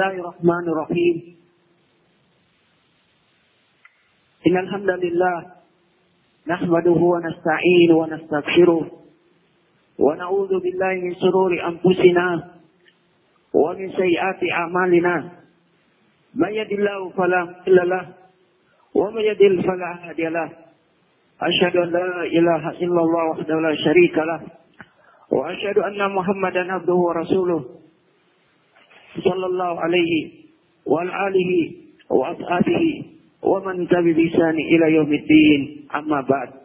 Bismillahirrahmanirrahim. Innal hamdalillah nahmaduhu wa nasta'inu wa nastaghfiruh wa na'udzu billahi min shururi anfusina wa min sayyiati a'malina. May yahdihillahu wa may yudlil fala hadiya ilaha illallah wahdahu la syarika wa asyhadu anna muhammadan abduhu wa rasuluhu sallallahu alaihi wa alihi wa ashabihi wa man tabi bisani ila yaumiddin amma ba'd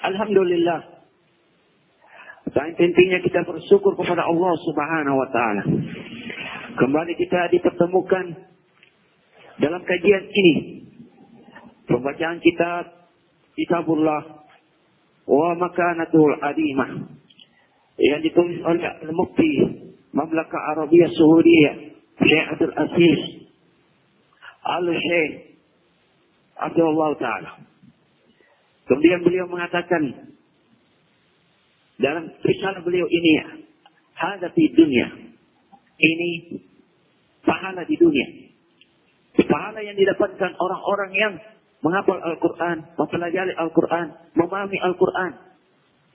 Alhamdulillah Dan intinya kita bersyukur kepada Allah Subhanahu wa taala. Kembali kita dipertemukan dalam kajian ini. Pembacaan kitab Kitabullah wa Makanatul Adimah yang ditulis oleh Al Mukti. Mamlaka Arabia Suhudiyah Syekh Abdul Aziz Al-Syekh Abdullah Ta'ala Kemudian beliau mengatakan dalam risalah beliau ini hadapi dunia. Ini pahala di dunia. Pahala yang didapatkan orang-orang yang menghafal Al-Quran, mempelajari Al-Quran, memahami Al-Quran.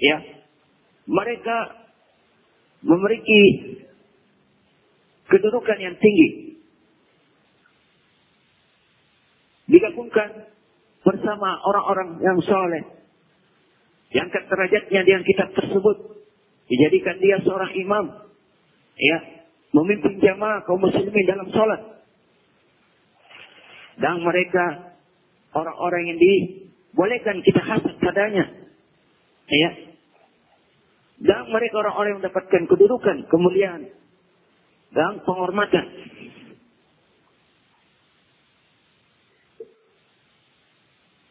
Ya, mereka memiliki kedudukan yang tinggi. Digabungkan bersama orang-orang yang soleh. Yang derajatnya dengan kitab tersebut. Dijadikan dia seorang imam. Ya. Memimpin jamaah kaum muslimin dalam sholat. Dan mereka orang-orang yang dibolehkan kita hasad padanya. Ya. Dan mereka orang-orang yang mendapatkan kedudukan, kemuliaan, dan penghormatan.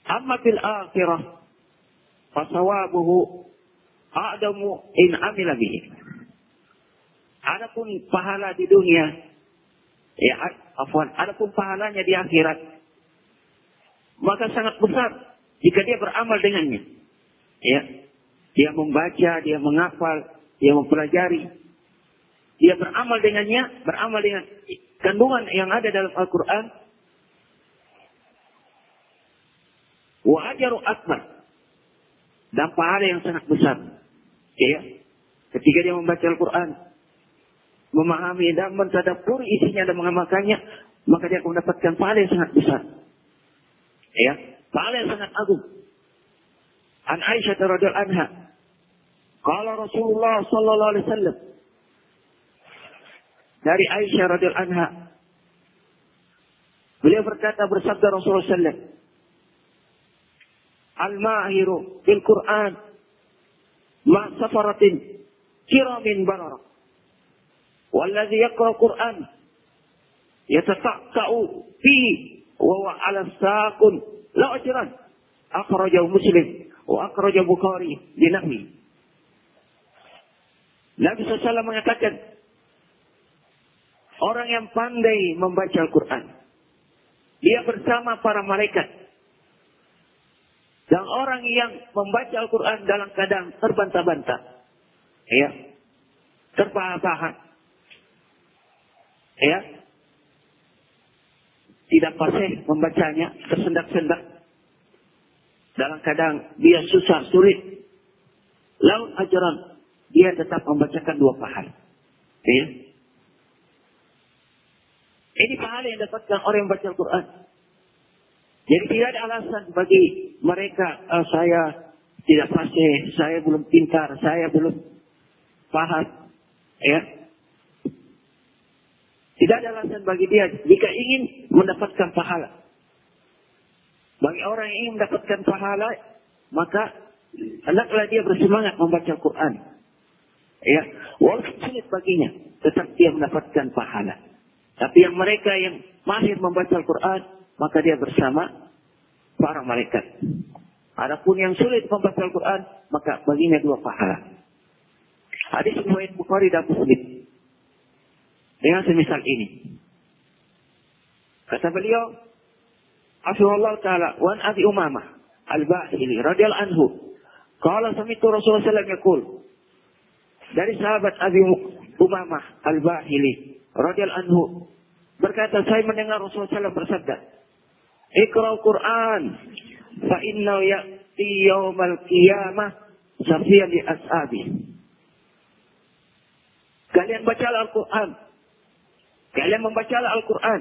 Amma fil akhirah fasawabuhu a'damu in amila bihi. Adapun pahala di dunia ya afwan, adapun pahalanya di akhirat maka sangat besar jika dia beramal dengannya. Ya. Dia membaca, dia menghafal, dia mempelajari. Dia beramal dengannya, beramal dengan kandungan yang ada dalam Al-Qur'an wa akbar dan pahala yang sangat besar. Ya. Ketika dia membaca Al-Quran, memahami dan mentadabur isinya dan mengamalkannya, maka dia akan mendapatkan pahala yang sangat besar. Ya, pahala yang sangat agung. An Aisyah radhiyallahu anha, qala Rasulullah sallallahu alaihi wasallam dari Aisyah radhiyallahu anha beliau berkata bersabda Rasulullah sallallahu Al-mahiru bil Quran ma safaratin kiramin barara. Walladhi yaqra Quran yatata'ta'u fi wa huwa 'ala saqun la ajran. Akhrajahu Muslim wa akhrajahu Bukhari di Nabi. SAW mengatakan orang yang pandai membaca Al-Quran dia bersama para malaikat dan orang yang membaca Al-Quran dalam keadaan terbantah-bantah. Ya. Terbahak-bahak. Ya. Tidak fasih membacanya, tersendak-sendak. Dalam keadaan dia susah, sulit. Lalu ajaran, dia tetap membacakan dua pahala. Ya. Ini pahala yang dapatkan orang yang baca Al-Quran. Jadi tidak ada alasan bagi mereka, oh, saya tidak fasih, saya belum pintar, saya belum paham. Ya. Tidak ada alasan bagi dia jika ingin mendapatkan pahala. Bagi orang yang ingin mendapatkan pahala, maka hendaklah dia bersemangat membaca Al-Quran. Ya, walaupun sulit baginya, tetap dia mendapatkan pahala. Tapi yang mereka yang mahir membaca Al-Quran, maka dia bersama para malaikat. Adapun yang sulit membaca Al-Quran, maka baginya dua pahala. Hadis riwayat Bukhari dan Muslim. Dengan semisal ini. Kata beliau, Asyurullah Ta'ala, Wan Abi Umamah, Al-Bahili, radiyal anhu. Kala samitu Rasulullah SAW yakul. Dari sahabat Abi Umamah, Al-Bahili, radhiyallahu anhu berkata saya mendengar Rasulullah SAW bersabda, "Iqra Quran fa inna ya'ti yaumal qiyamah safiyan li ashabi." Kalian baca Al-Quran. Kalian membaca Al-Quran.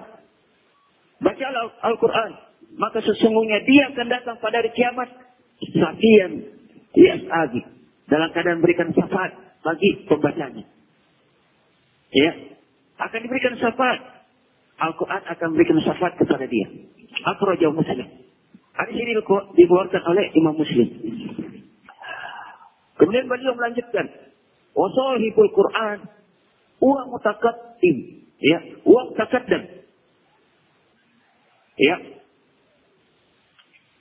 Baca Al-Quran. Maka sesungguhnya dia akan datang pada hari kiamat. Safiyan li ashabi. Dalam keadaan memberikan syafaat bagi pembacanya. Ya, akan diberikan syafaat. Al-Quran akan memberikan syafaat kepada dia. Akhrajahu Muslim. Hadis ini dikeluarkan oleh Imam Muslim. Kemudian beliau melanjutkan, "Wasahibul Quran wa mutakaddim." Ya, wa mutakaddam. Ya.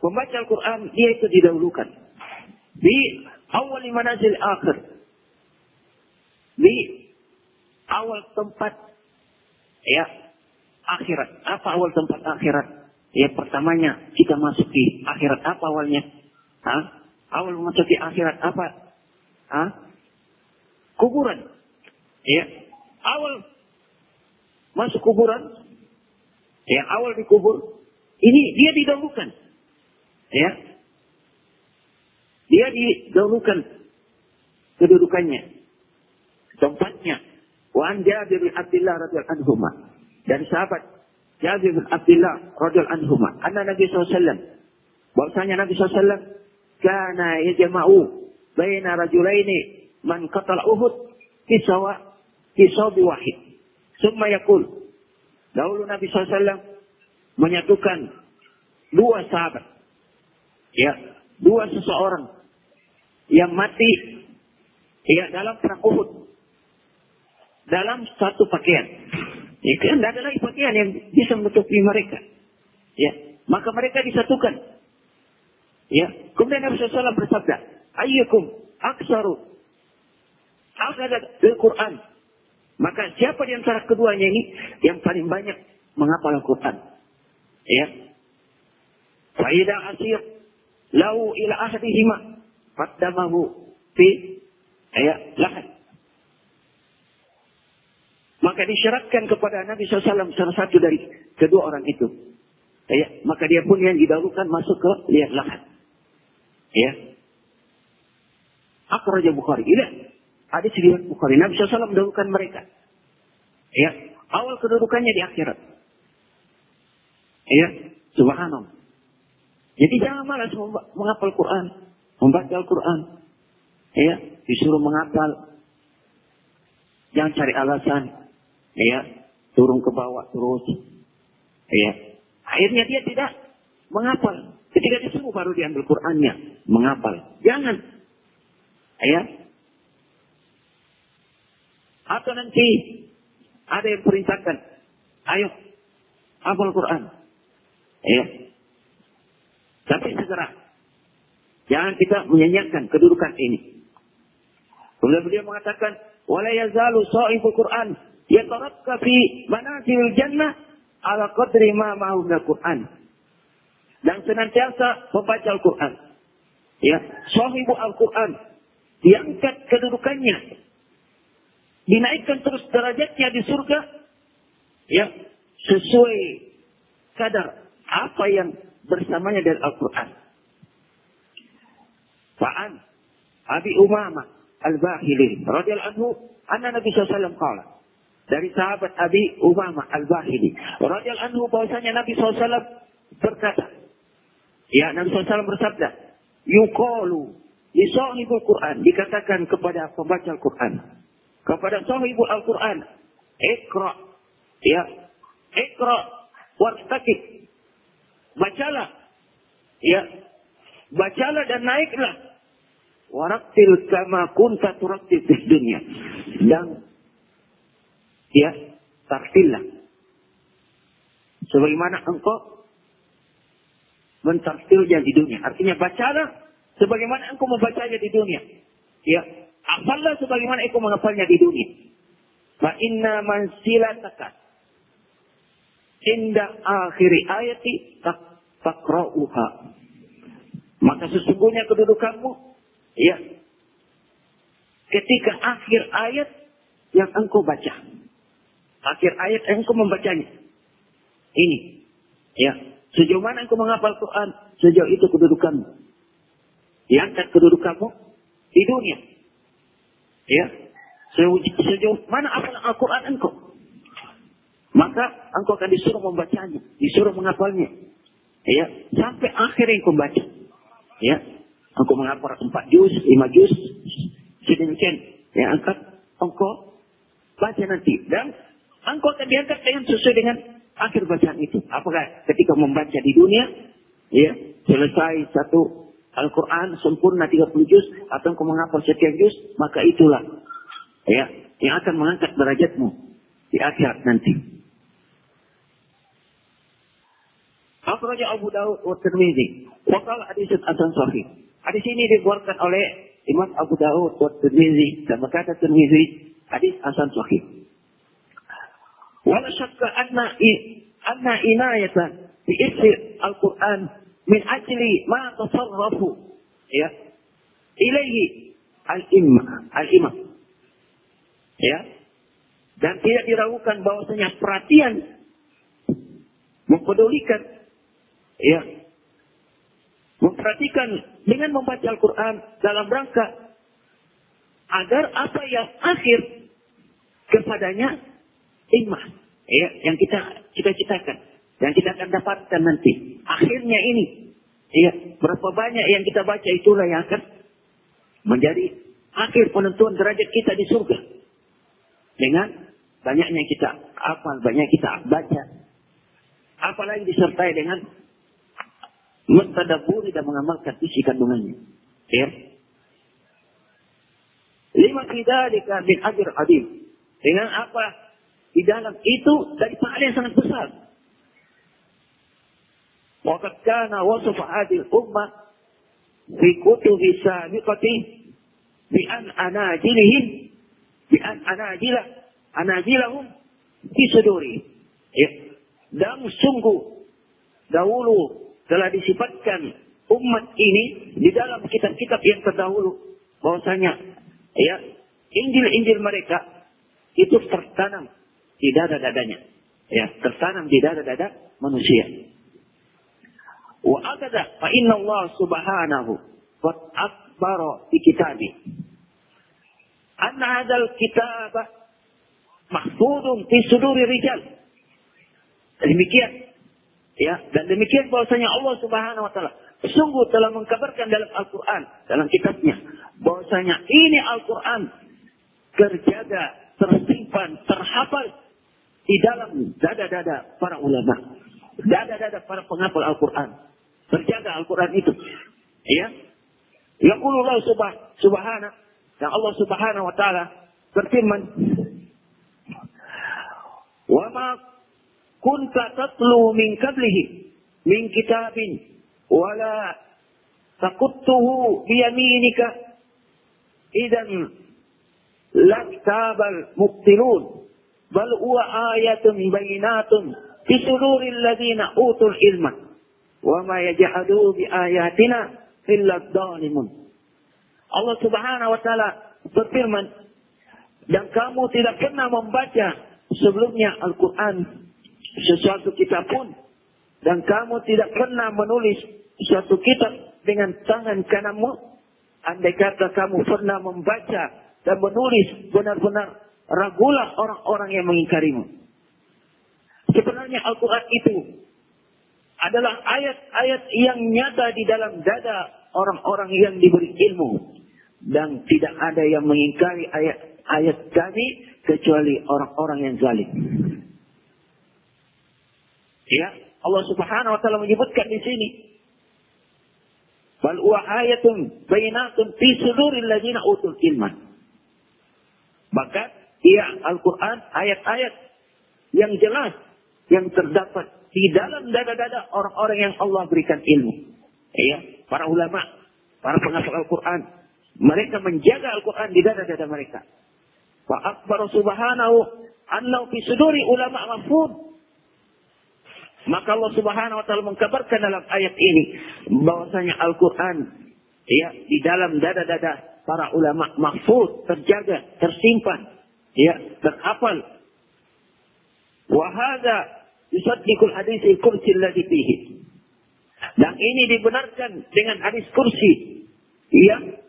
Pembaca Al-Quran dia itu didahulukan. Di awal manazil akhir. Di awal tempat ya akhirat. Apa awal tempat akhirat? Ya pertamanya kita masuk di akhirat apa awalnya? Hah? Awal memasuki akhirat apa? Hah? Kuburan. Ya. Awal masuk kuburan. Ya, awal dikubur. Ini dia didahulukan. Ya. Dia didahulukan kedudukannya. Tempatnya Wa an Jabir bin Abdullah radhiyallahu anhu dari sahabat Jabir bin Abdullah radhiyallahu anhu anna Nabi SAW bahwasanya Nabi SAW kana yajma'u baina rajulaini man qatala Uhud fi sawa fi sawi wahid. Summa yaqul. Dahulu Nabi SAW menyatukan dua sahabat. Ya dua seseorang yang mati ya dalam perang Uhud dalam satu pakaian. Ya, tidak ada lagi pakaian yang bisa menutupi mereka. Ya, maka mereka disatukan. Ya, kemudian Nabi SAW bersabda, Ayyukum aksaru akada al-Quran. Maka siapa di antara keduanya ini yang paling banyak menghafal Al-Quran? Ya. Faidah asir lau ila ahadihima qaddamahu fi ya lahat maka disyaratkan kepada Nabi SAW salah satu dari kedua orang itu. Ya, maka dia pun yang didahulukan masuk ke lihat lahat. Ya. Akhraja Bukhari. Tidak. Ada riwayat Bukhari. Nabi SAW mendahulukan mereka. Ya. Awal kedudukannya di akhirat. Ya. Subhanallah. Jadi jangan malas menghafal Quran. Membaca Al-Quran. Ya. Disuruh menghafal. Jangan cari alasan ya turun ke bawah terus. Ya. Akhirnya dia tidak menghafal ketika disuruh baru diambil Qurannya menghafal jangan. Ya. Atau nanti ada yang perintahkan ayo hafal Quran. Ya. Tapi segera. Jangan kita menyanyikan kedudukan ini. Kemudian beliau mengatakan wala yazalu sahibul Quran yatarakka fi manazilil jannah ala qadri ma ma'hu Quran. Dan senantiasa membaca Al-Quran. Ya, sahibu Al-Quran diangkat kedudukannya. Dinaikkan terus derajatnya di surga. Ya, sesuai kadar apa yang bersamanya dari Al-Quran. Fa'an Abi Umamah Al-Bahili radhiyallahu anhu anna Nabi sallallahu alaihi wasallam dari sahabat Abi Umamah Al-Bahili. Radiyallahu anhu bahwasanya Nabi SAW berkata. Ya, Nabi SAW bersabda. Yukalu li sahibul Quran. Dikatakan kepada pembaca Al-Quran. Kepada sahibul Al-Quran. Ikra. Ya. Ikra. Wartakib. Bacalah. Ya. Bacalah dan naiklah. Waraktil kama kunta turaktil di dunia. Dan ya tartillah. Sebagaimana engkau mentartilnya di dunia. Artinya bacalah sebagaimana engkau membacanya di dunia. Ya, hafallah sebagaimana engkau menghafalnya di dunia. Fa inna mansilataka inda akhiri ayati tak takra'uha. Maka sesungguhnya kedudukanmu ya ketika akhir ayat yang engkau baca. Akhir ayat engkau membacanya. Ini. Ya. Sejauh mana engkau menghafal Quran, sejauh itu kedudukanmu. Diangkat kedudukanmu di dunia. Ya. Sejauh mana hafal Al-Quran engkau. Maka engkau akan disuruh membacanya, disuruh menghafalnya. Ya, sampai akhir yang kau baca. Ya, engkau menghafal empat juz, lima juz, sedemikian. Ya, angkat engkau baca nanti dan engkau akan diangkat dengan sesuai dengan akhir bacaan itu. Apakah ketika membaca di dunia, ya, selesai satu Al-Quran sempurna 30 juz, atau engkau menghafal setiap juz, maka itulah ya yang akan mengangkat derajatmu di akhirat nanti. Akhraja Abu Dawud wa Tirmizi. Wa qala hadis hasan sahih. Hadis ini dikeluarkan oleh Imam Abu Dawud wa Tirmizi dan berkata Tirmizi hadis hasan sahih. Syakka anna anna inayatan bi isri al-Qur'an min ajli ma tasarrafu ya ilaihi al-imam al-imam ya dan tidak diragukan bahwasanya perhatian mempedulikan ya. Memperhatikan dengan membaca Al-Quran dalam rangka agar apa yang akhir kepadanya iman ya yang kita cita-citakan yang kita akan dapatkan nanti akhirnya ini ya berapa banyak yang kita baca itulah yang akan menjadi akhir penentuan derajat kita di surga dengan banyaknya kita apa banyak kita baca apalagi disertai dengan mentadaburi dan mengamalkan isi kandungannya. Ya. Lima fidzalika min ajr adim. Dengan apa di dalam itu dari pahala yang sangat besar. Waqad kana wasf hadhihi ummah fi kutubi sabiqati bi an anajilihim bi an anajila anajilahum fi suduri. Ya. Dan sungguh dahulu telah disifatkan umat ini di dalam kitab-kitab yang terdahulu bahwasanya ya Injil-Injil mereka itu tertanam di dada-dadanya ya tertanam di dada-dada manusia. Wa akada fa inna Allah subhanahu wa akbara fi kitabi. Anna hadzal kitab mahfudun fi suduri rijal. Demikian. Ya, dan demikian bahwasanya Allah Subhanahu wa taala sungguh telah mengkabarkan dalam Al-Qur'an, dalam kitabnya, bahwasanya ini Al-Qur'an terjaga, tersimpan, terhafal di dalam dada-dada para ulama, dada-dada para penghafal Al-Qur'an. Terjaga Al-Qur'an itu. Ya. Yaqulullah subhanahu dan Allah Subhanahu wa taala berfirman, "Wa ma kunta tatlu min qablihi min kitabin wala taquttuhu biyaminika idan laktabal mubtilun bal huwa ayatun bayinatun fi suduril ladina utul ilma. Wa ma yajhadu bi ayatina illa dhalimun. Allah Subhanahu wa taala berfirman dan kamu tidak pernah membaca sebelumnya Al-Qur'an sesuatu kitab pun. Dan kamu tidak pernah menulis suatu kitab dengan tangan kananmu. Andai kata kamu pernah membaca dan menulis benar-benar ragulah orang-orang yang mengingkarimu sebenarnya Al-Quran itu adalah ayat-ayat yang nyata di dalam dada orang-orang yang diberi ilmu dan tidak ada yang mengingkari ayat-ayat kami kecuali orang-orang yang zalim. Ya, Allah Subhanahu wa taala menyebutkan di sini. Bal ayatun bainatun fi suduril ladzina utul ilma. Maka ia Al-Qur'an ayat-ayat yang jelas yang terdapat di dalam dada-dada orang-orang yang Allah berikan ilmu. Ya, para ulama, para penghafal Al-Qur'an, mereka menjaga Al-Qur'an di dada-dada mereka. Wa akbar subhanahu annahu fi suduri ulama mahfud maka Allah Subhanahu wa taala mengkabarkan dalam ayat ini bahwasanya Al-Qur'an ya di dalam dada-dada para ulama mahfuz, terjaga, tersimpan, ya, terhafal. Wa hadza yusaddiqul hadis al-kursi alladhi fihi. Dan ini dibenarkan dengan hadis kursi yang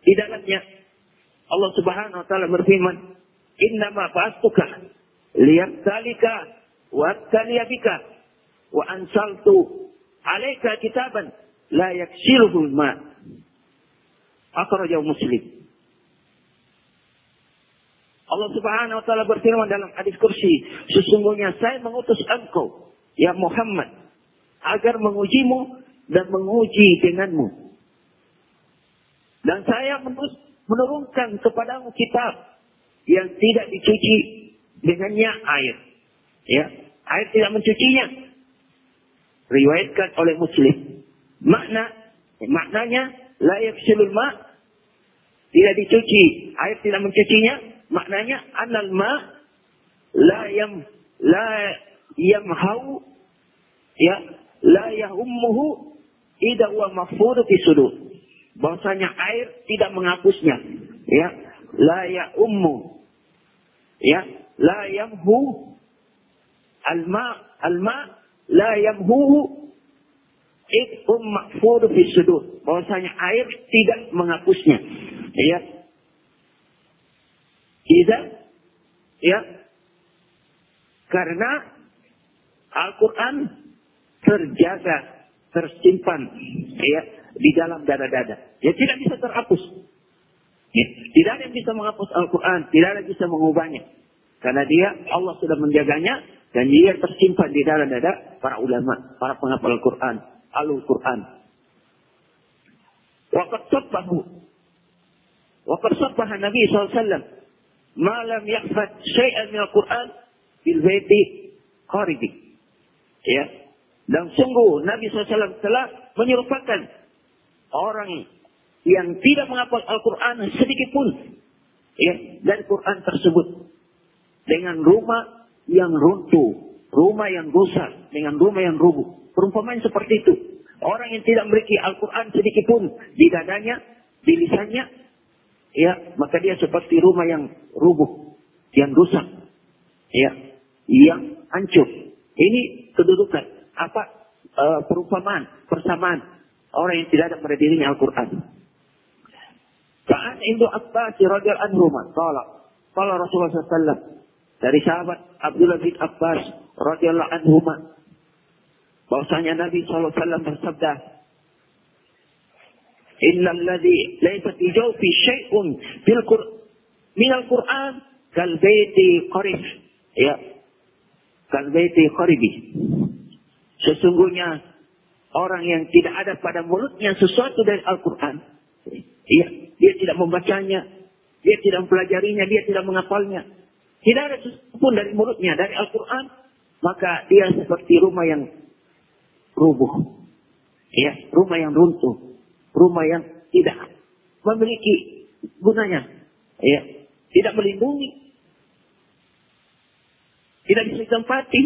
di dalamnya Allah Subhanahu wa taala berfirman, "Innama ba'astuka liyabtalika wa taliyabika wa ansaltu alaika kitaban la yaksiluhu ma." Akhrajahu Muslim. Allah Subhanahu wa taala berfirman dalam hadis kursi, sesungguhnya saya mengutus engkau ya Muhammad agar mengujimu dan menguji denganmu. Dan saya menurunkan kepadamu kitab yang tidak dicuci dengannya air. Ya, air tidak mencucinya. Riwayatkan oleh Muslim. Makna maknanya la yafsilul ma tidak dicuci, air tidak mencucinya, Maknanya anal ma la yam la yamhau ya la yahummuhu idza huwa mahfudhu fi sudur. Bahwasanya air tidak menghapusnya. Ya, la ya ummu. Ya, la yamhu alma alma la yamhu um mahfudhu fi sudur. Bahwasanya air tidak menghapusnya. Ya, tidak. Ya. Karena Al-Quran terjaga, tersimpan ya, di dalam dada-dada. Ya tidak bisa terhapus. Ya, tidak ada yang bisa menghapus Al-Quran, tidak ada yang bisa mengubahnya. Karena dia, Allah sudah menjaganya, dan dia tersimpan di dalam dada para ulama, para penghafal Al-Quran, Al-Quran. Waqad sabbahu. Waqad sabbaha Nabi SAW malam yahfad syai'an min Al-Quran bil baiti qaribi. Ya. Dan sungguh Nabi SAW telah menyerupakan orang yang tidak menghafal Al-Quran sedikit pun ya, dari Quran tersebut dengan rumah yang runtuh, rumah yang rusak, dengan rumah yang rubuh. Perumpamaan seperti itu. Orang yang tidak memiliki Al-Quran sedikit pun di dadanya, di lisannya, ya maka dia seperti rumah yang rubuh, yang rusak, ya, yang hancur. Ini kedudukan apa e, perumpamaan, persamaan orang yang tidak ada pada dirinya Al-Quran. Ka'an Ibnu Abbas radhiyallahu anhu qala qala Rasulullah SAW dari sahabat Abdullah bin Abbas radhiyallahu anhu bahwasanya Nabi SAW bersabda Innal ladzi laysa fi jawfi syai'un fil min al-Qur'an kal baiti qarib. Ya. Kal baiti qaribi. Sesungguhnya orang yang tidak ada pada mulutnya sesuatu dari Al-Quran. Iya, dia tidak membacanya, dia tidak mempelajarinya, dia tidak menghafalnya. Tidak ada sesuatu pun dari mulutnya, dari Al-Quran. Maka dia seperti rumah yang rubuh. Ya, rumah yang runtuh rumah yang tidak memiliki gunanya, ya, tidak melindungi, tidak bisa ditempati.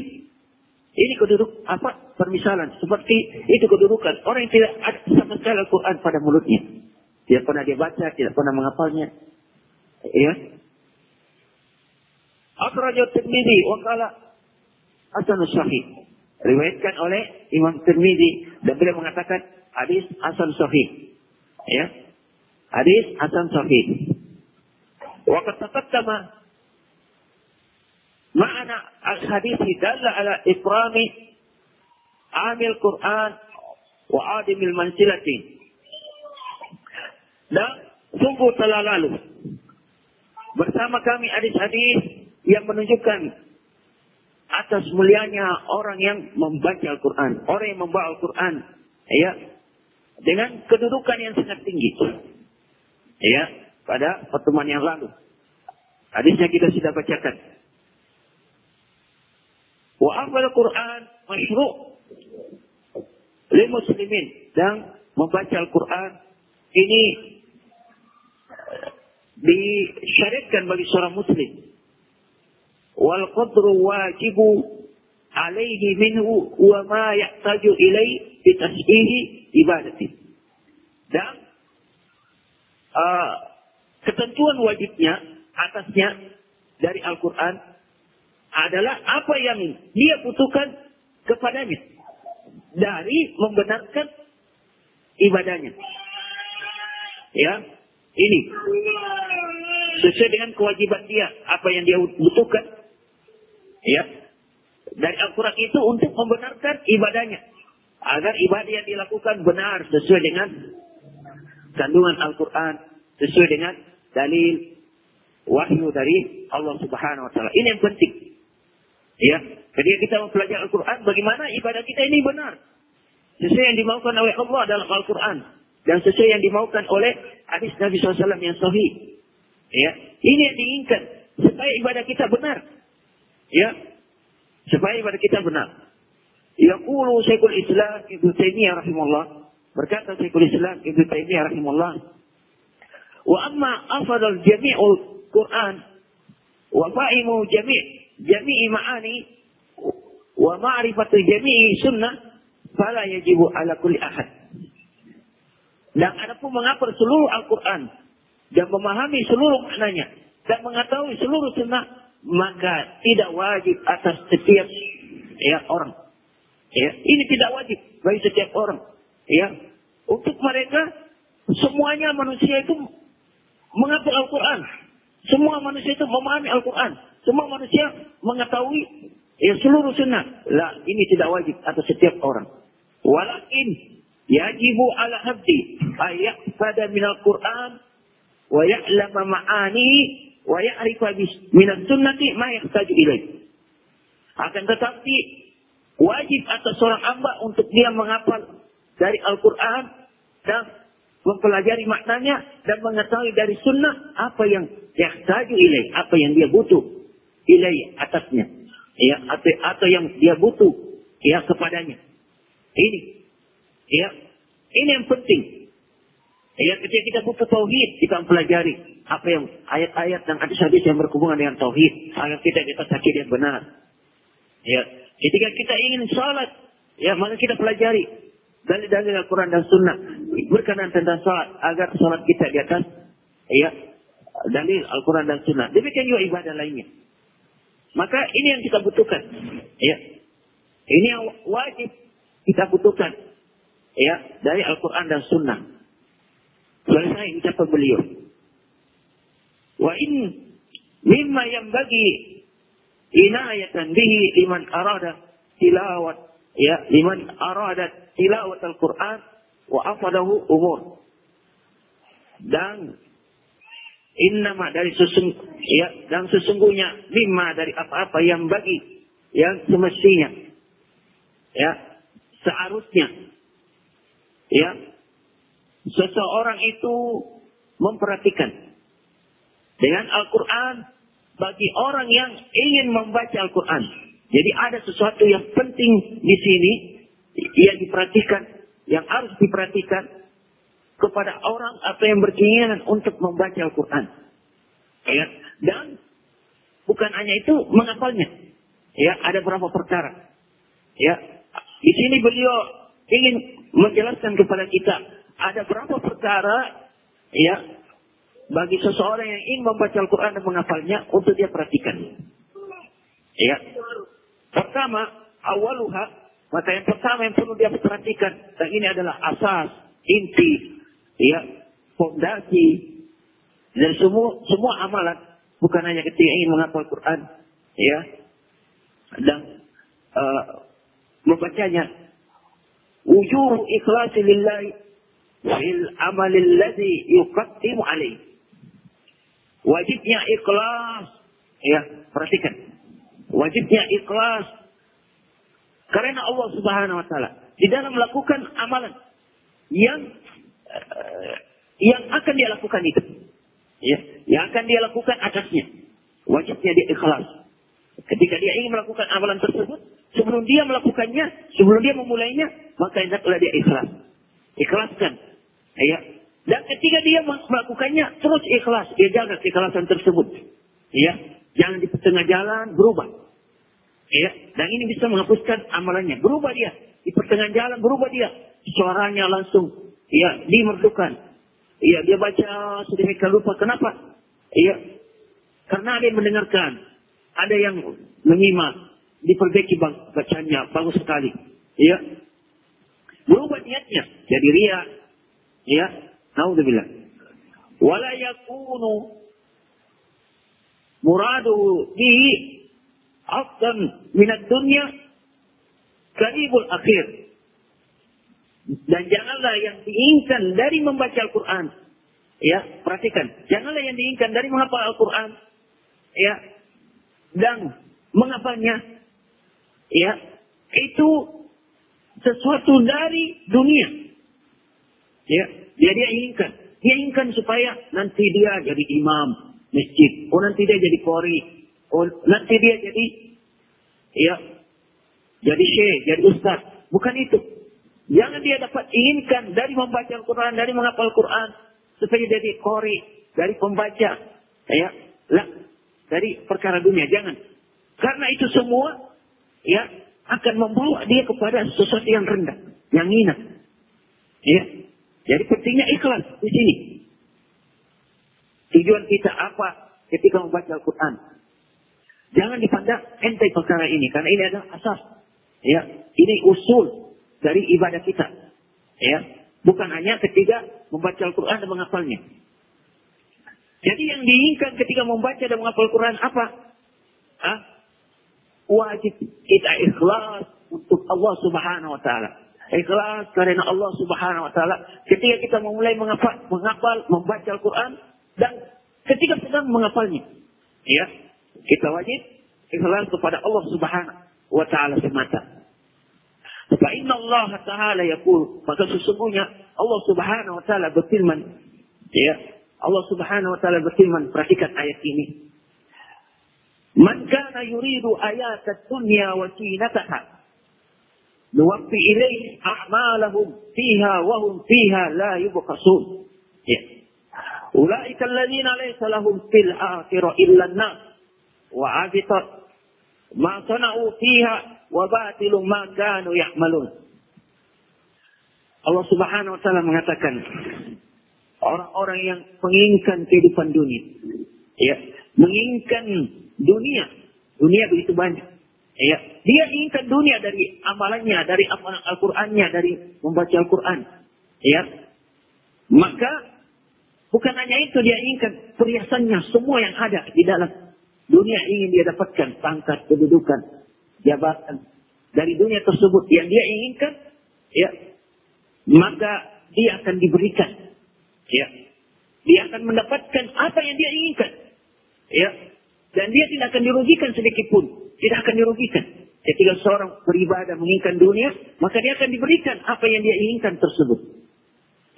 Ini keduduk apa? Permisalan. Seperti itu kedudukan. Orang yang tidak ada sama sekali Al-Quran pada mulutnya, tidak pernah dia baca, tidak pernah menghafalnya, ya. Akhrajat Tirmidzi wa qala Hasan Sahih. Riwayatkan oleh Imam Tirmidzi dan beliau mengatakan hadis hasan sahih. Ya. Hadis hasan sahih. Wa qad taqaddama ma'ana al-hadis dalla ala ikrami amil Quran wa adimil mansilati. Dan sungguh telah lalu bersama kami hadis-hadis yang menunjukkan atas mulianya orang yang membaca Al-Quran, orang yang membawa Al-Quran, ya, dengan kedudukan yang sangat tinggi. Ya, pada pertemuan yang lalu. Hadisnya kita sudah bacakan. Wa al Quran masyru' li muslimin dan membaca Al-Quran ini disyariatkan bagi seorang muslim. Wal qadru wajibu alaihi minhu wa ma yahtaju ilaihi bitasbihi ibadati. Dan uh, ketentuan wajibnya atasnya dari Al-Quran adalah apa yang dia butuhkan kepadanya dari membenarkan ibadahnya. Ya, ini sesuai dengan kewajiban dia apa yang dia butuhkan. Ya, dari Al-Quran itu untuk membenarkan ibadahnya agar ibadah yang dilakukan benar sesuai dengan kandungan Al-Quran, sesuai dengan dalil wahyu dari Allah Subhanahu wa taala. Ini yang penting. Ya, ketika kita mempelajari Al-Quran, bagaimana ibadah kita ini benar. Sesuai yang dimaukan oleh Allah dalam Al-Quran. Dan sesuai yang dimaukan oleh hadis Nabi SAW yang sahih. Ya, ini yang diinginkan. Supaya ibadah kita benar. Ya, supaya ibadah kita benar. Yaqulu Syekhul Islam Ibnu Taimiyah rahimahullah berkata Syekhul Islam Ibnu Taimiyah rahimahullah wa amma afadal jami'ul Quran wa fa'imu jami' jami'i ma'ani wa ma'rifatu jami'i sunnah fala yajibu ala kulli ahad dan adapun mengapa seluruh Al-Quran dan memahami seluruh maknanya dan mengetahui seluruh sunnah maka tidak wajib atas setiap ya orang. Ya, ini tidak wajib bagi setiap orang. Ya, untuk mereka semuanya manusia itu menghafal Al-Quran. Semua manusia itu memahami Al-Quran. Semua manusia mengetahui ya seluruh sunnah. Lah, ini tidak wajib atas setiap orang. Walakin yajibu ala habdi ayat pada minal Quran wa ya'lama ma'ani wa ya'rifa min sunnati ma yahtaju ilaih. Akan tetapi wajib atas seorang hamba untuk dia menghafal dari Al-Quran dan mempelajari maknanya dan mengetahui dari sunnah apa yang yahtaju ilaih, apa yang dia butuh ilaih atasnya. Ya, atau, atau yang dia butuh ya kepadanya. Ini. Ya. Ini yang penting. Ya, ketika kita butuh tauhid, kita mempelajari apa yang ayat-ayat dan hadis-hadis yang berhubungan dengan tauhid agar kita kita sakit yang benar. Ya, ketika kita ingin salat, ya maka kita pelajari dalil-dalil Al-Quran dan Sunnah berkenaan tentang salat agar salat kita di atas ya dalil Al-Quran dan Sunnah. Demikian juga ibadah lainnya. Maka ini yang kita butuhkan. Ya. Ini yang wajib kita butuhkan. Ya, dari Al-Quran dan Sunnah. Selesai ucapan beliau. Wa in mimma yang bagi inayatan bihi liman arada tilawat ya liman arada tilawat al-Quran wa afadahu umur. Dan innama dari sesung ya dan sesungguhnya mimma dari apa-apa yang bagi yang semestinya ya seharusnya ya seseorang itu memperhatikan dengan Al-Quran bagi orang yang ingin membaca Al-Quran. Jadi ada sesuatu yang penting di sini yang diperhatikan, yang harus diperhatikan kepada orang atau yang berkeinginan untuk membaca Al-Quran. Ya. Dan bukan hanya itu menghafalnya. Ya, ada beberapa perkara. Ya, di sini beliau ingin menjelaskan kepada kita ada berapa perkara ya bagi seseorang yang ingin membaca Al-Quran dan menghafalnya untuk dia perhatikan. Ya. Pertama, awaluha, maka yang pertama yang perlu dia perhatikan, dan ini adalah asas, inti, ya, fondasi, dan semua semua amalan, bukan hanya ketika ingin menghafal Quran, ya, dan uh, membacanya. Wujuhu ikhlasi lillahi fil amalil ladzi yuqaddimu alaih. Wajibnya ikhlas. Ya, perhatikan. Wajibnya ikhlas. Karena Allah Subhanahu wa taala di dalam melakukan amalan yang uh, yang akan dia lakukan itu. Ya, yang akan dia lakukan atasnya. Wajibnya dia ikhlas. Ketika dia ingin melakukan amalan tersebut, sebelum dia melakukannya, sebelum dia memulainya, maka hendaklah dia ikhlas. Ikhlaskan Ya. Dan ketika dia melakukannya terus ikhlas, dia jaga keikhlasan tersebut. Ya, jangan di tengah jalan berubah. Ya, dan ini bisa menghapuskan amalannya. Berubah dia di pertengahan jalan berubah dia, suaranya langsung ya dimerdukan. Ya, dia baca sedemikian lupa. Kenapa? Ya, karena dia mendengarkan. ada yang menyimak, diperbaiki bacanya, bagus sekali. Ya. Berubah niatnya, jadi ria. Ya. Naudzubillah. Wala yakunu muraduhu bihi afdan minat dunya karibul akhir. Dan janganlah yang diinginkan dari membaca Al-Quran. Ya, perhatikan. Janganlah yang diinginkan dari menghafal Al-Quran. Ya, dan menghafalnya. Ya, itu sesuatu dari dunia. Ya, dia dia inginkan. Dia inginkan supaya nanti dia jadi imam masjid. Oh nanti dia jadi kori. Oh nanti dia jadi ya jadi syekh, jadi ustaz. Bukan itu. Jangan dia dapat inginkan dari membaca Al-Quran, dari menghafal Al-Quran. Supaya jadi kori, dari pembaca. Ya, lah, dari perkara dunia. Jangan. Karena itu semua ya akan membawa dia kepada sesuatu yang rendah, yang hina. Ya. Jadi pentingnya ikhlas di sini. Tujuan kita apa ketika membaca Al-Quran? Jangan dipandang ente perkara ini, karena ini adalah asas. Ya, ini usul dari ibadah kita. Ya, bukan hanya ketika membaca Al-Quran dan menghafalnya. Jadi yang diinginkan ketika membaca dan menghafal Al-Quran apa? Hah? Wajib kita ikhlas untuk Allah Subhanahu Wa Taala. Ikhlas karena Allah Subhanahu Wa Taala. Ketika kita memulai menghafal, menghafal membaca Al-Quran, dan ketika sedang menghafalnya, ya, kita wajib ikhlas kepada Allah Subhanahu wa taala semata. Fa inna Allah taala yaqul, maka sesungguhnya Allah Subhanahu wa taala berfirman, ya, Allah Subhanahu wa taala berfirman, perhatikan ayat ini. Man kana yuridu ayat dunya wa zinataha nuwaffi ilayhi a'malahum fiha wa hum fiha la yubqasun. Ya. Ulaika alladziina laysa lahum fil akhirah illa an-nar wa abitat ma sana'u fiha wa batilum ma kanu ya'malun. Allah Subhanahu wa taala mengatakan orang-orang yang menginginkan kehidupan dunia ya menginginkan dunia dunia begitu banyak ya dia inginkan dunia dari amalannya dari amalan Al-Qur'annya dari membaca Al-Qur'an. Ya maka Bukan hanya itu dia inginkan perhiasannya semua yang ada di dalam dunia ingin dia dapatkan pangkat, kedudukan, jabatan dari dunia tersebut yang dia inginkan, ya maka dia akan diberikan, ya dia akan mendapatkan apa yang dia inginkan, ya dan dia tidak akan dirugikan sedikit pun, tidak akan dirugikan. Ketika seorang beribadah menginginkan dunia, maka dia akan diberikan apa yang dia inginkan tersebut.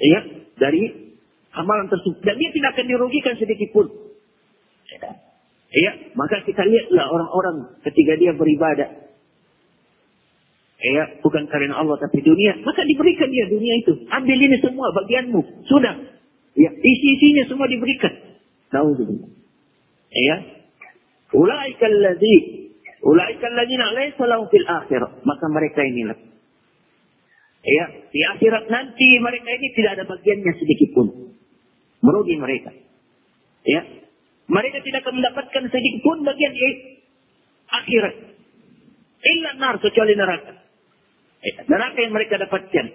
Ya, dari amalan tersebut. Dan dia tidak akan dirugikan sedikit pun. Ya, maka kita lihatlah orang-orang ketika dia beribadah. Ya, bukan karena Allah tapi dunia. Maka diberikan dia dunia itu. Ambil ini semua bagianmu. Sudah. Ya, isi-isinya semua diberikan. Tahu dulu. Ya. Ulaikal ladzi ulaikal ladzina laysa lahum fil akhirah. Maka mereka inilah. Ya, di akhirat nanti mereka ini tidak ada bagiannya sedikit pun merugi mereka. Ya. Mereka tidak akan mendapatkan sedikit pun bagian di akhirat. Illa nar kecuali neraka. Ya, neraka yang mereka dapatkan.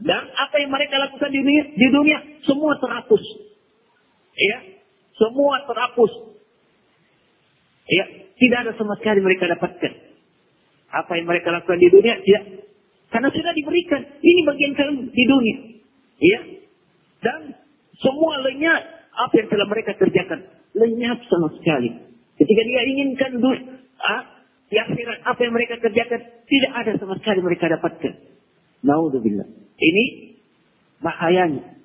Dan apa yang mereka lakukan di dunia, di dunia semua terhapus. Ya, semua terhapus. Ya, tidak ada sama sekali mereka dapatkan. Apa yang mereka lakukan di dunia, tidak. Karena sudah diberikan. Ini bagian kalian di dunia. Ya, dan semua lenyap apa yang telah mereka kerjakan. Lenyap sama sekali. Ketika dia inginkan ah, di akhirat apa yang mereka kerjakan, tidak ada sama sekali mereka dapatkan. Naudzubillah. Ini bahayanya.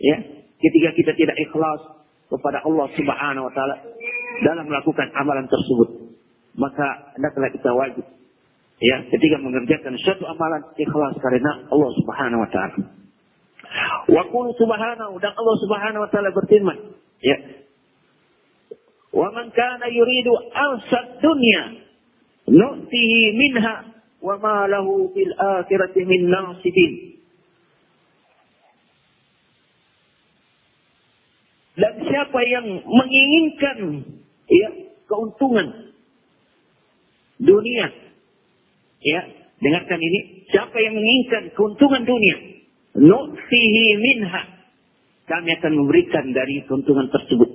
Ya, ketika kita tidak ikhlas kepada Allah Subhanahu wa taala dalam melakukan amalan tersebut, maka hendaklah kita wajib ya ketika mengerjakan suatu amalan ikhlas karena Allah Subhanahu wa taala. Wa qul subhanahu dan Allah Subhanahu wa taala berfirman, ya. Wa man kana yuridu awsat dunya nu'tihi minha wa ma lahu fil akhirati min nasibin. Dan siapa yang menginginkan ya keuntungan dunia. Ya, dengarkan ini, siapa yang menginginkan keuntungan dunia, nu'tihi minha. Kami akan memberikan dari keuntungan tersebut.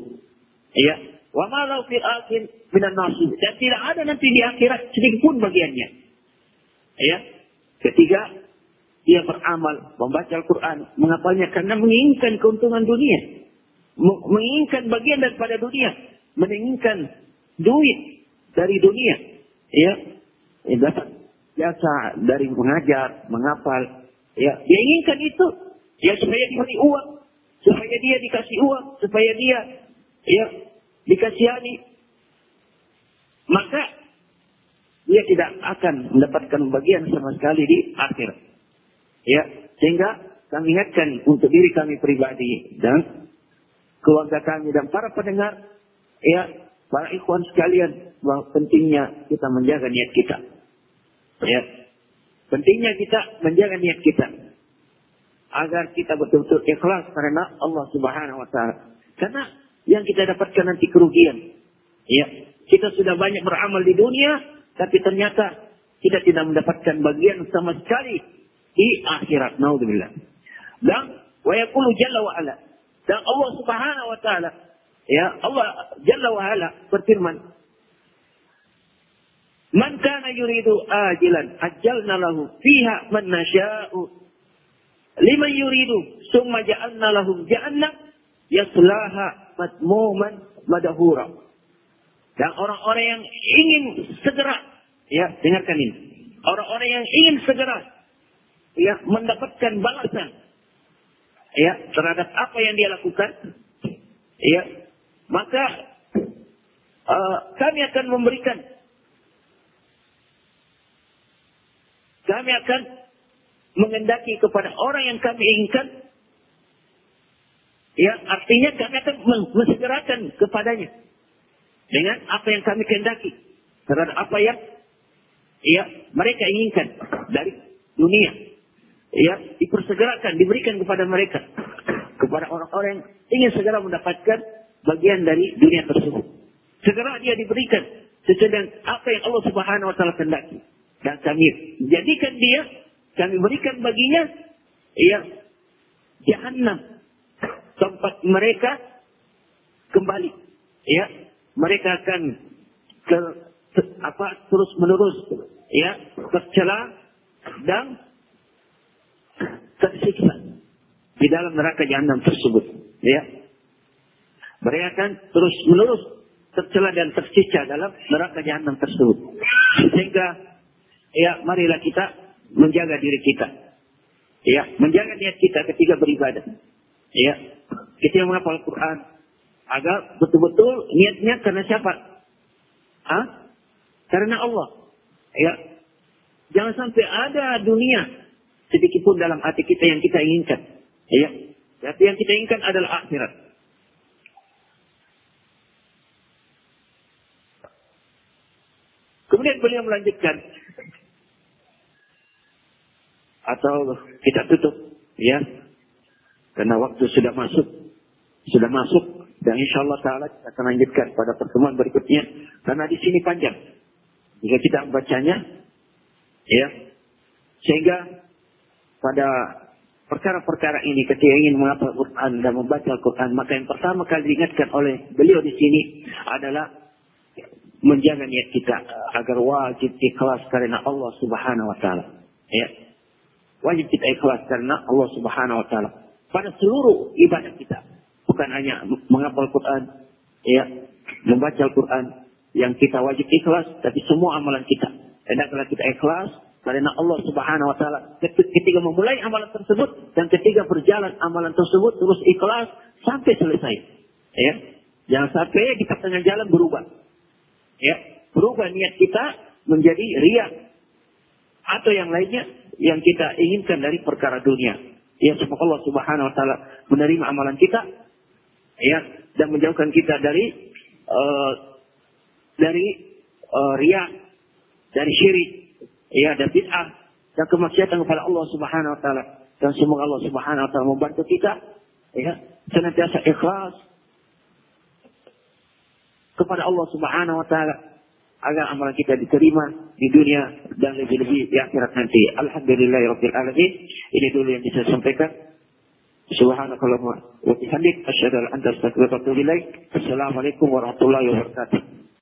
Ya, wa malau fil akhir minan nasib. Dan tidak ada nanti di akhirat sedikit pun bagiannya. Ya. Ketiga, dia beramal, membaca Al-Quran, mengapalnya karena menginginkan keuntungan dunia. Menginginkan bagian daripada dunia. Menginginkan duit dari dunia. Ya, ya dapat jasa dari mengajar, menghafal. Ya, dia inginkan itu. Ya, supaya diberi uang. Supaya dia dikasih uang. Supaya dia ya dikasihani. Maka dia tidak akan mendapatkan bagian sama sekali di akhir. Ya, sehingga kami ingatkan untuk diri kami pribadi dan keluarga kami dan para pendengar, ya, para ikhwan sekalian bahwa pentingnya kita menjaga niat kita. Ya, pentingnya kita menjaga niat kita agar kita betul-betul ikhlas karena Allah Subhanahu Wa Taala. Karena yang kita dapatkan nanti kerugian. Ya, kita sudah banyak beramal di dunia, tapi ternyata kita tidak mendapatkan bagian sama sekali di akhirat. Naudzubillah. Dan wa yaqulu jalla wa ala. Dan Allah Subhanahu wa taala ya Allah jalla wa ala berfirman Man kana yuridu ajilan ajjalna lahu fiha man nasha'u liman yuridu summa ja'alna lahum jahannam yaslaha madmuman madahura. Dan orang-orang yang ingin segera ya dengarkan ini. Orang-orang yang ingin segera ya mendapatkan balasan ya terhadap apa yang dia lakukan. Ya maka uh, kami akan memberikan. Kami akan mengendaki kepada orang yang kami inginkan. Ya artinya kami akan mensegerakan kepadanya. Dengan apa yang kami kehendaki. Terhadap apa yang ya mereka inginkan dari dunia ya dipersegerakan, diberikan kepada mereka, kepada orang-orang yang ingin segera mendapatkan bagian dari dunia tersebut. Segera dia diberikan sesuai dengan apa yang Allah Subhanahu wa taala kehendaki. Dan kami jadikan dia, kami berikan baginya ya jahanam tempat mereka kembali. Ya, mereka akan ke, apa terus menerus ya tercela dan tersiksa di dalam neraka jahanam tersebut. Ya. Mereka akan terus menerus tercela dan tersiksa dalam neraka jahanam tersebut. Sehingga ya marilah kita menjaga diri kita. Ya, menjaga niat kita ketika beribadah. Ya, kita menghafal Quran agar betul-betul niatnya karena siapa? Hah? Karena Allah. Ya. Jangan sampai ada dunia sedikit pun dalam hati kita yang kita inginkan. Ya. Tapi yang kita inginkan adalah akhirat. Kemudian beliau melanjutkan. Atau kita tutup. Ya. Karena waktu sudah masuk. Sudah masuk. Dan insya Allah taala kita akan lanjutkan pada pertemuan berikutnya. Karena di sini panjang. Jika kita membacanya. Ya. Sehingga pada perkara-perkara ini ketika ingin menghafal Quran dan membaca Quran maka yang pertama kali diingatkan oleh beliau di sini adalah menjaga niat kita agar wajib ikhlas karena Allah Subhanahu wa taala. Ya. Wajib kita ikhlas karena Allah Subhanahu wa taala pada seluruh ibadah kita. Bukan hanya menghafal Quran, ya, membaca Al-Quran yang kita wajib ikhlas, tapi semua amalan kita. Hendaklah kita ikhlas karena Allah Subhanahu wa taala ketika memulai amalan tersebut dan ketika berjalan amalan tersebut terus ikhlas sampai selesai. Ya. Jangan sampai di tengah jalan berubah. Ya, berubah niat kita menjadi riak atau yang lainnya yang kita inginkan dari perkara dunia. Ya, semoga Allah Subhanahu wa taala menerima amalan kita ya dan menjauhkan kita dari uh, dari uh, riak, dari syirik, ya ada bid'ah dan kemaksiatan kepada Allah Subhanahu wa taala. Dan semoga Allah Subhanahu wa taala membantu kita ya senantiasa ikhlas kepada Allah Subhanahu wa taala agar amalan kita diterima di dunia dan lebih-lebih di akhirat nanti. Alhamdulillahirabbil alamin. Ini dulu yang bisa sampaikan. Subhanakallahumma wa bihamdik asyhadu an la ilaha illa anta astaghfiruka wa atubu ilaik. Assalamualaikum warahmatullahi wabarakatuh.